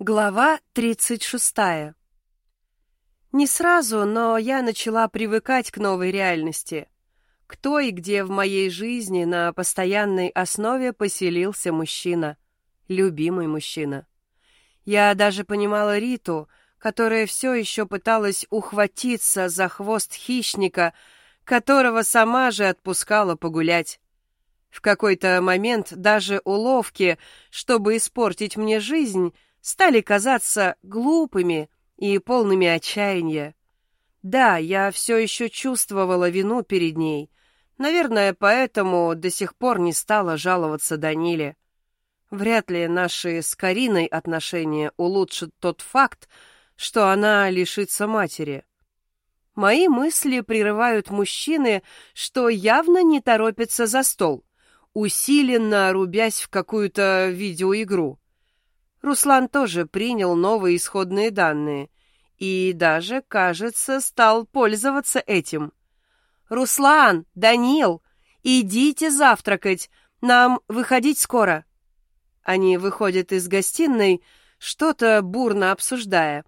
Глава 36. Не сразу, но я начала привыкать к новой реальности. Кто и где в моей жизни на постоянной основе поселился мужчина. Любимый мужчина. Я даже понимала Риту, которая все еще пыталась ухватиться за хвост хищника, которого сама же отпускала погулять. В какой-то момент даже уловки, чтобы испортить мне жизнь, стали казаться глупыми и полными отчаяния. Да, я все еще чувствовала вину перед ней. Наверное, поэтому до сих пор не стала жаловаться Даниле. Вряд ли наши с Кариной отношения улучшат тот факт, что она лишится матери. Мои мысли прерывают мужчины, что явно не торопятся за стол, усиленно рубясь в какую-то видеоигру. Руслан тоже принял новые исходные данные и даже, кажется, стал пользоваться этим. «Руслан, Данил, идите завтракать, нам выходить скоро». Они выходят из гостиной, что-то бурно обсуждая.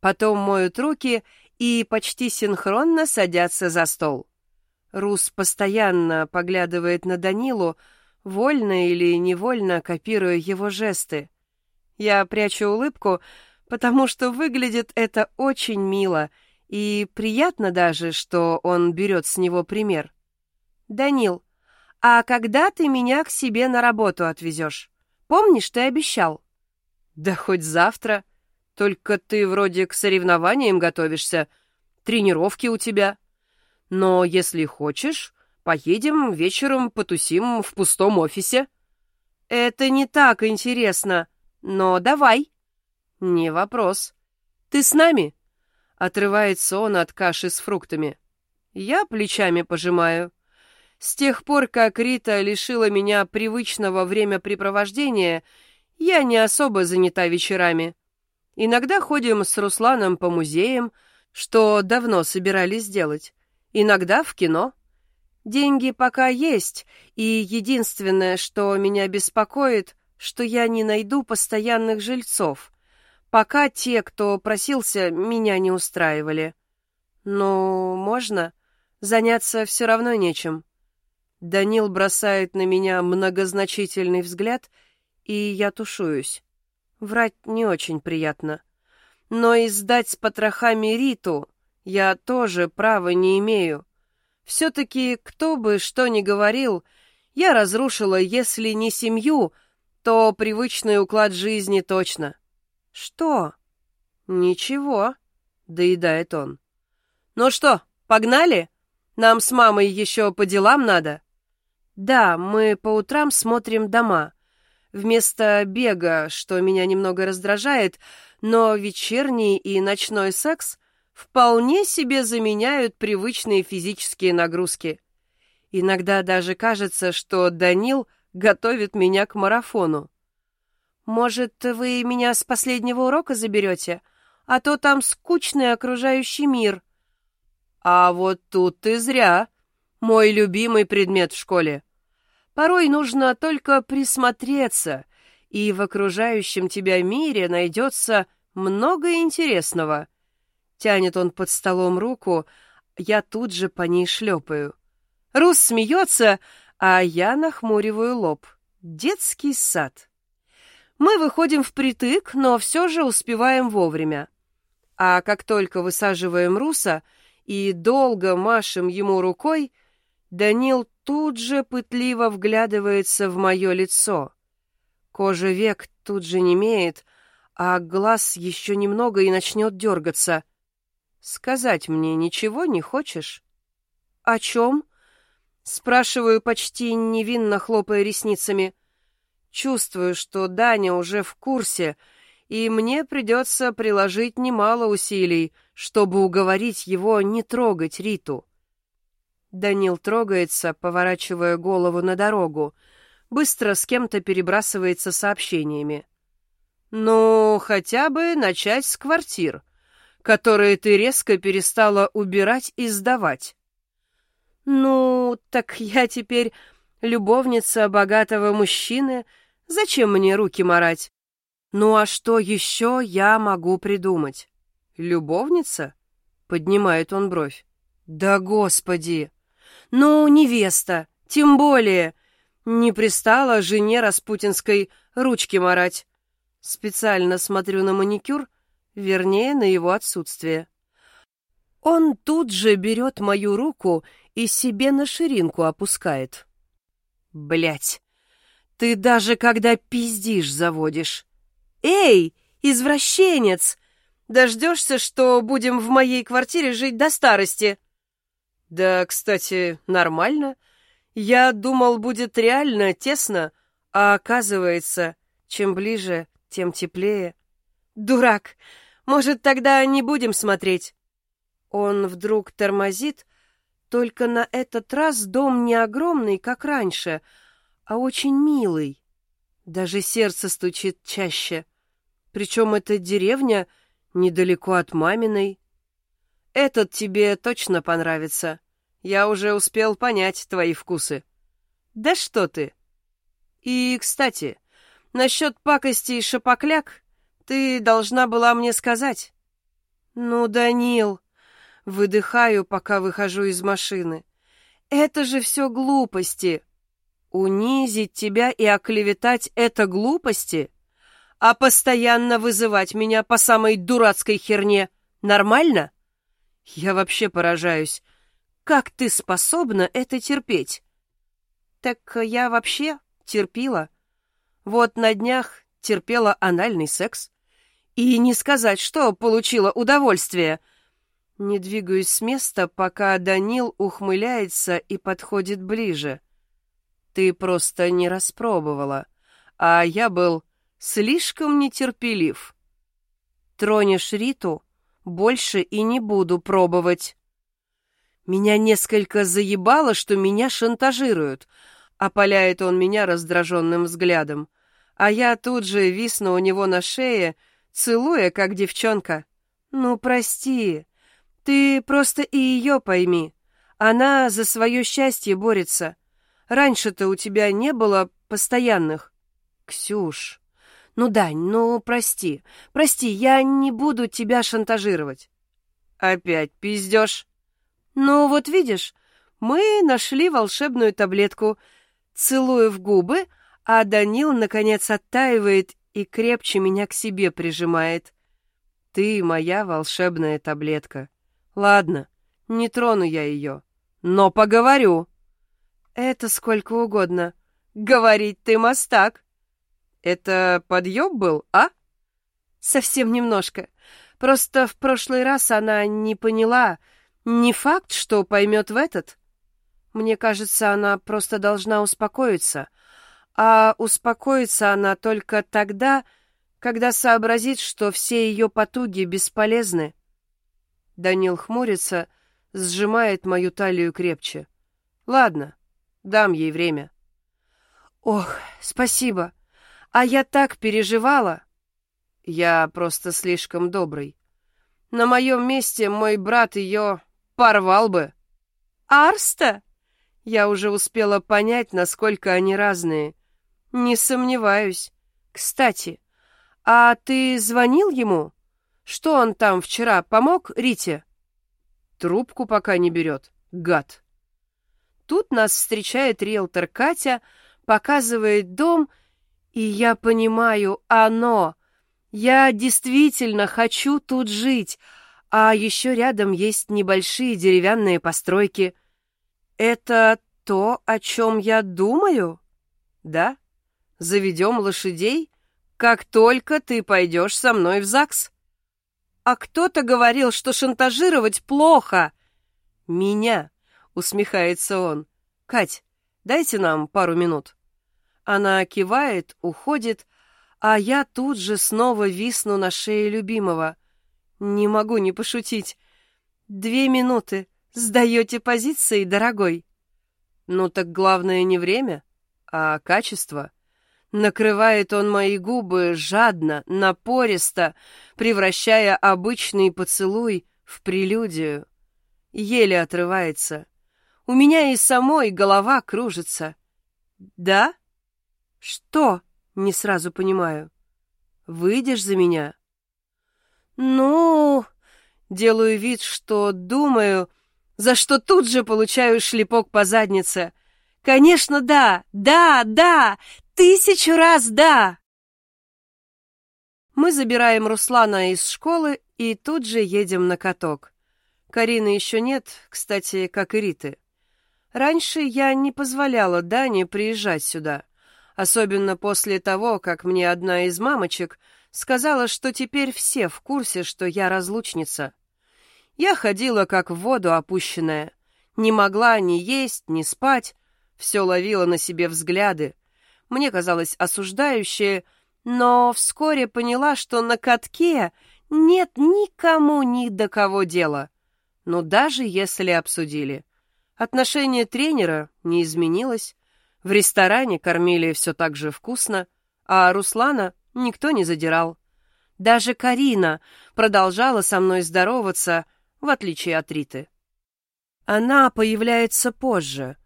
Потом моют руки и почти синхронно садятся за стол. Рус постоянно поглядывает на Данилу, вольно или невольно копируя его жесты. Я прячу улыбку, потому что выглядит это очень мило, и приятно даже, что он берет с него пример. «Данил, а когда ты меня к себе на работу отвезешь? Помнишь, ты обещал?» «Да хоть завтра. Только ты вроде к соревнованиям готовишься, тренировки у тебя. Но если хочешь, поедем вечером потусим в пустом офисе». «Это не так интересно», но давай. Не вопрос. Ты с нами? Отрывается он от каши с фруктами. Я плечами пожимаю. С тех пор, как Рита лишила меня привычного времяпрепровождения, я не особо занята вечерами. Иногда ходим с Русланом по музеям, что давно собирались сделать. Иногда в кино. Деньги пока есть, и единственное, что меня беспокоит, что я не найду постоянных жильцов, пока те, кто просился, меня не устраивали. Ну, можно? Заняться все равно нечем. Данил бросает на меня многозначительный взгляд, и я тушуюсь. Врать не очень приятно. Но и сдать с потрохами Риту я тоже права не имею. Все-таки, кто бы что ни говорил, я разрушила, если не семью, то привычный уклад жизни точно. Что? Ничего, доедает он. Ну что, погнали? Нам с мамой еще по делам надо. Да, мы по утрам смотрим дома. Вместо бега, что меня немного раздражает, но вечерний и ночной секс вполне себе заменяют привычные физические нагрузки. Иногда даже кажется, что Данил готовит меня к марафону. Может, вы меня с последнего урока заберете? А то там скучный окружающий мир. А вот тут ты зря. Мой любимый предмет в школе. Порой нужно только присмотреться, и в окружающем тебя мире найдется много интересного. Тянет он под столом руку, я тут же по ней шлепаю. Рус смеется, а я нахмуриваю лоб. Детский сад. Мы выходим впритык, но все же успеваем вовремя. А как только высаживаем Руса и долго машем ему рукой, Данил тут же пытливо вглядывается в мое лицо. Кожа век тут же немеет, а глаз еще немного и начнет дергаться. Сказать мне ничего не хочешь? О чем? — Спрашиваю почти невинно, хлопая ресницами. Чувствую, что Даня уже в курсе, и мне придется приложить немало усилий, чтобы уговорить его не трогать Риту. Данил трогается, поворачивая голову на дорогу, быстро с кем-то перебрасывается сообщениями. «Ну, хотя бы начать с квартир, которые ты резко перестала убирать и сдавать. «Ну, так я теперь любовница богатого мужчины. Зачем мне руки марать?» Ну а что еще я могу придумать? Любовница? Поднимает он бровь. Да господи! Ну, невеста, тем более. Не пристала жене распутинской ручки марать. Специально смотрю на маникюр, вернее, на его отсутствие. Он тут же берет мою руку и себе на ширинку опускает. Блять, ты даже когда пиздишь заводишь. Эй, извращенец! Дождешься, что будем в моей квартире жить до старости? Да, кстати, нормально. Я думал, будет реально тесно, а оказывается, чем ближе, тем теплее. Дурак! Может, тогда не будем смотреть? Он вдруг тормозит, только на этот раз дом не огромный, как раньше, а очень милый. Даже сердце стучит чаще. Причем эта деревня недалеко от маминой. Этот тебе точно понравится. Я уже успел понять твои вкусы. Да что ты! И, кстати, насчет пакости и шапокляк ты должна была мне сказать. Ну, Данил, Выдыхаю, пока выхожу из машины. Это же все глупости. Унизить тебя и оклеветать — это глупости? А постоянно вызывать меня по самой дурацкой херне нормально? Я вообще поражаюсь. Как ты способна это терпеть? Так я вообще терпила. Вот на днях терпела анальный секс. И не сказать, что получила удовольствие — не двигаюсь с места, пока Данил ухмыляется и подходит ближе. Ты просто не распробовала, а я был слишком нетерпелив. Тронешь Риту, больше и не буду пробовать. Меня несколько заебало, что меня шантажируют. Опаляет он меня раздраженным взглядом. А я тут же висну у него на шее, целуя, как девчонка. Ну, прости, ты просто и ее пойми. Она за свое счастье борется. Раньше-то у тебя не было постоянных. Ксюш, ну, Дань, ну, прости. Прости, я не буду тебя шантажировать. Опять пиздешь. Ну, вот видишь, мы нашли волшебную таблетку. Целую в губы, а Данил, наконец, оттаивает и крепче меня к себе прижимает. Ты моя волшебная таблетка. Ладно, не трону я ее, но поговорю. Это сколько угодно. Говорить ты мастак. Это подъеб был, а? Совсем немножко. Просто в прошлый раз она не поняла. Не факт, что поймет в этот. Мне кажется, она просто должна успокоиться. А успокоится она только тогда, когда сообразит, что все ее потуги бесполезны. Данил хмурится, сжимает мою талию крепче. Ладно, дам ей время. Ох, спасибо. А я так переживала. Я просто слишком добрый. На моем месте мой брат ее порвал бы. Арста? Я уже успела понять, насколько они разные. Не сомневаюсь. Кстати, а ты звонил ему? Что он там вчера помог Рите? Трубку пока не берет. Гад. Тут нас встречает риэлтор Катя, показывает дом, и я понимаю, оно. Я действительно хочу тут жить, а еще рядом есть небольшие деревянные постройки. Это то, о чем я думаю? Да? Заведем лошадей, как только ты пойдешь со мной в ЗАГС. А кто-то говорил, что шантажировать плохо. Меня, усмехается он. Кать, дайте нам пару минут. Она кивает, уходит, а я тут же снова висну на шее любимого. Не могу не пошутить. Две минуты. Сдаете позиции, дорогой. Ну так главное не время, а качество. Накрывает он мои губы жадно, напористо, превращая обычный поцелуй в прелюдию. Еле отрывается. У меня и самой голова кружится. Да? Что? Не сразу понимаю. Выйдешь за меня?» «Ну...» Делаю вид, что думаю, за что тут же получаю шлепок по заднице. «Конечно, да! Да, да! Тысячу раз да!» Мы забираем Руслана из школы и тут же едем на каток. Карины еще нет, кстати, как и Риты. Раньше я не позволяла Дане приезжать сюда, особенно после того, как мне одна из мамочек сказала, что теперь все в курсе, что я разлучница. Я ходила как в воду опущенная, не могла ни есть, ни спать, все ловила на себе взгляды. Мне казалось осуждающее — но вскоре поняла, что на катке нет никому ни до кого дела. Но даже если обсудили. Отношение тренера не изменилось, в ресторане кормили все так же вкусно, а Руслана никто не задирал. Даже Карина продолжала со мной здороваться, в отличие от Риты. Она появляется позже,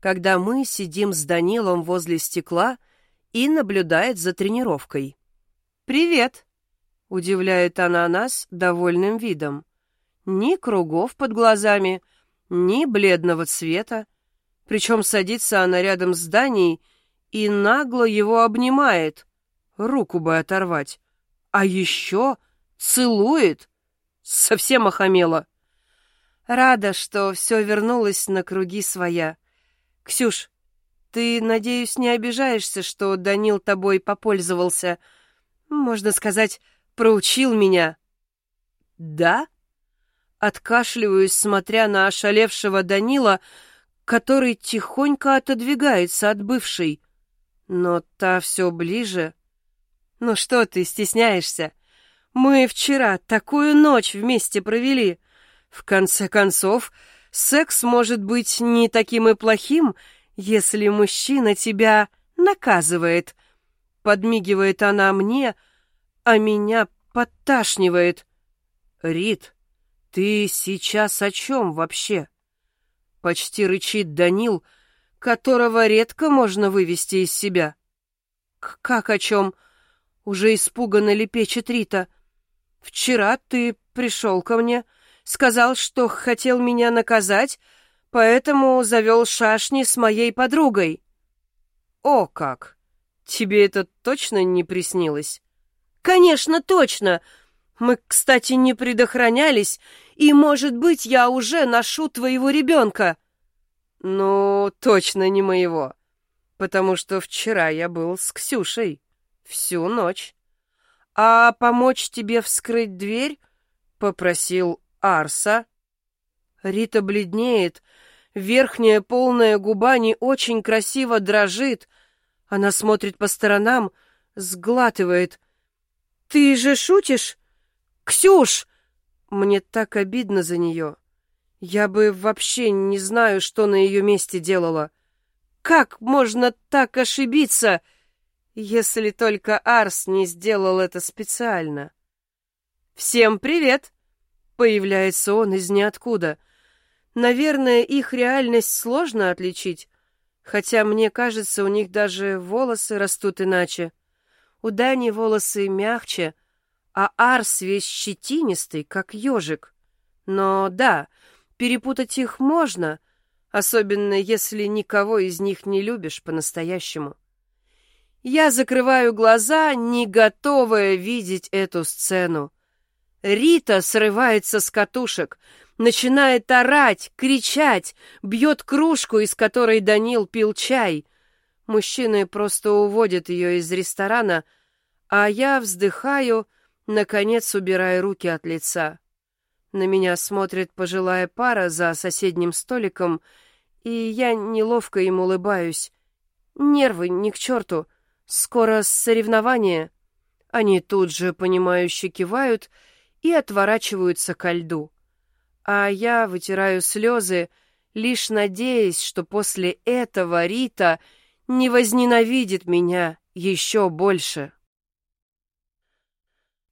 когда мы сидим с Данилом возле стекла и наблюдает за тренировкой. «Привет!» — удивляет она нас довольным видом. Ни кругов под глазами, ни бледного цвета. Причем садится она рядом с Даней и нагло его обнимает. Руку бы оторвать. А еще целует. Совсем охамела. Рада, что все вернулось на круги своя. Ксюш, ты, надеюсь, не обижаешься, что Данил тобой попользовался. Можно сказать, проучил меня. Да? Откашливаюсь, смотря на ошалевшего Данила, который тихонько отодвигается от бывшей. Но та все ближе. Ну что ты, стесняешься? Мы вчера такую ночь вместе провели. В конце концов, секс может быть не таким и плохим, если мужчина тебя наказывает. Подмигивает она мне, а меня подташнивает. Рит, ты сейчас о чем вообще? Почти рычит Данил, которого редко можно вывести из себя. Как о чем? Уже испуганно лепечет Рита. Вчера ты пришел ко мне, сказал, что хотел меня наказать, поэтому завел шашни с моей подругой». «О как! Тебе это точно не приснилось?» «Конечно, точно! Мы, кстати, не предохранялись, и, может быть, я уже ношу твоего ребенка». «Ну, точно не моего, потому что вчера я был с Ксюшей всю ночь. А помочь тебе вскрыть дверь попросил Арса». Рита бледнеет, верхняя полная губа не очень красиво дрожит. Она смотрит по сторонам, сглатывает. «Ты же шутишь? Ксюш!» Мне так обидно за нее. Я бы вообще не знаю, что на ее месте делала. Как можно так ошибиться, если только Арс не сделал это специально? «Всем привет!» Появляется он из ниоткуда. Наверное, их реальность сложно отличить, хотя мне кажется, у них даже волосы растут иначе. У Дани волосы мягче, а Арс весь щетинистый, как ежик. Но да, перепутать их можно, особенно если никого из них не любишь по-настоящему. Я закрываю глаза, не готовая видеть эту сцену. Рита срывается с катушек — начинает орать, кричать, бьет кружку, из которой Данил пил чай. Мужчины просто уводят ее из ресторана, а я вздыхаю, наконец убирая руки от лица. На меня смотрит пожилая пара за соседним столиком, и я неловко им улыбаюсь. Нервы ни к черту, скоро соревнование. Они тут же, понимающе кивают и отворачиваются ко льду а я вытираю слезы, лишь надеясь, что после этого Рита не возненавидит меня еще больше.